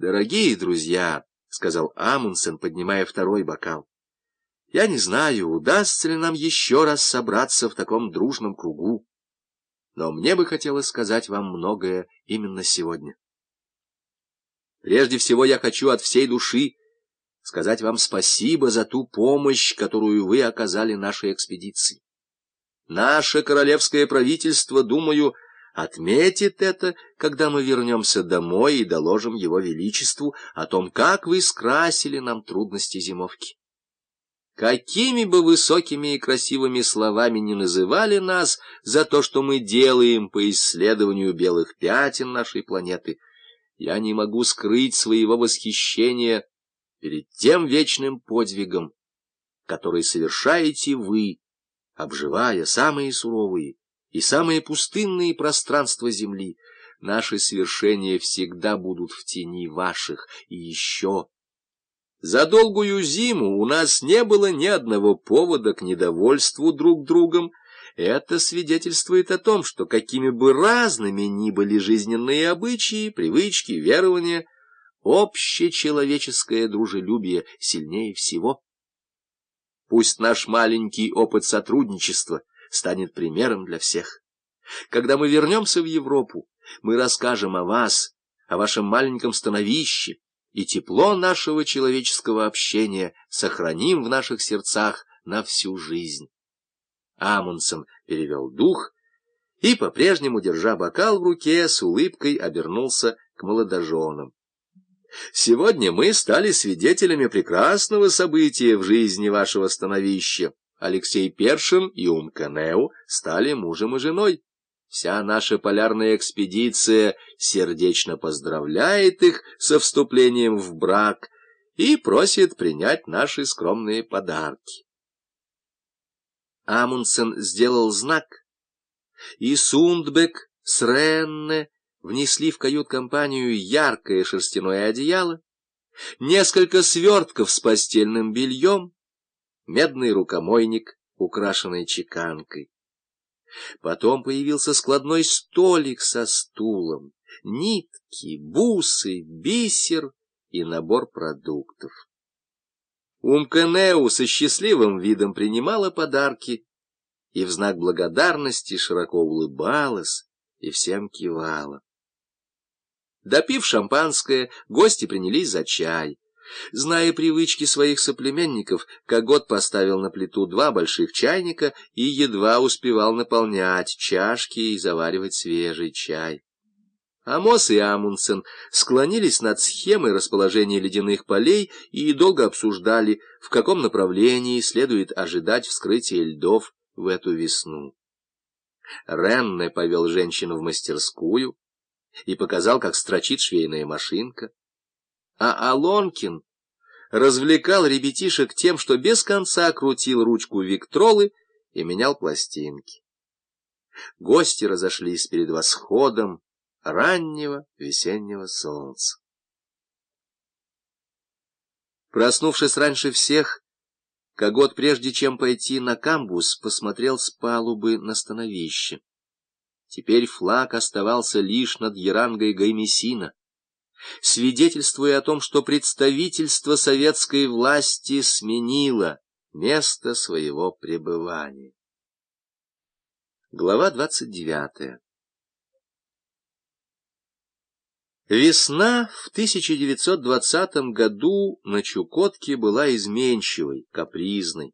«Дорогие друзья», — сказал Амундсен, поднимая второй бокал, — «я не знаю, удастся ли нам еще раз собраться в таком дружном кругу, но мне бы хотелось сказать вам многое именно сегодня. Прежде всего я хочу от всей души сказать вам спасибо за ту помощь, которую вы оказали нашей экспедиции. Наше королевское правительство, думаю, — отметит это, когда мы вернемся домой и доложим его величеству о том, как вы скрасили нам трудности зимовки. Какими бы высокими и красивыми словами не называли нас за то, что мы делаем по исследованию белых пятен нашей планеты, я не могу скрыть своего восхищения перед тем вечным подвигом, который совершаете вы, обживая самые суровые и самые пустынные пространства земли, наши свершения всегда будут в тени ваших. И еще... За долгую зиму у нас не было ни одного повода к недовольству друг другом. Это свидетельствует о том, что какими бы разными ни были жизненные обычаи, привычки, верования, общечеловеческое дружелюбие сильнее всего. Пусть наш маленький опыт сотрудничества — станет примером для всех. Когда мы вернемся в Европу, мы расскажем о вас, о вашем маленьком становище, и тепло нашего человеческого общения сохраним в наших сердцах на всю жизнь. Амундсен перевел дух и, по-прежнему, держа бокал в руке, с улыбкой обернулся к молодоженам. Сегодня мы стали свидетелями прекрасного события в жизни вашего становища. Алексей Першин и Умканеу стали мужем и женой. Вся наша полярная экспедиция сердечно поздравляет их со вступлением в брак и просит принять наши скромные подарки. Амундсен сделал знак, и Сундбек с Ренне внесли в кают-компанию яркое шерстяное одеяло, несколько свертков с постельным бельем, медный рукомойник, украшенный чеканкой. Потом появился складной столик со стулом, нитки, бусы, бисер и набор продуктов. Умканеу со счастливым видом принимала подарки и в знак благодарности широко улыбалась и всем кивала. Допив шампанское, гости принялись за чай. Зная привычки своих соплеменников, Когот поставил на плиту два больших чайника и едва успевал наполнять чашки и заваривать свежий чай. Амос и Амундсен склонились над схемой расположения ледяных полей и долго обсуждали, в каком направлении следует ожидать вскрытия льдов в эту весну. Ренне повел женщину в мастерскую и показал, как строчит швейная машинка а Алонкин развлекал ребятишек тем, что без конца крутил ручку Виктролы и менял пластинки. Гости разошлись перед восходом раннего весеннего солнца. Проснувшись раньше всех, Когот, прежде чем пойти на камбус, посмотрел с палубы на становище. Теперь флаг оставался лишь над Ярангой Гаймесина свидетельствуя о том, что представительство советской власти сменило место своего пребывания. Глава 29 Весна в 1920 году на Чукотке была изменчивой, капризной.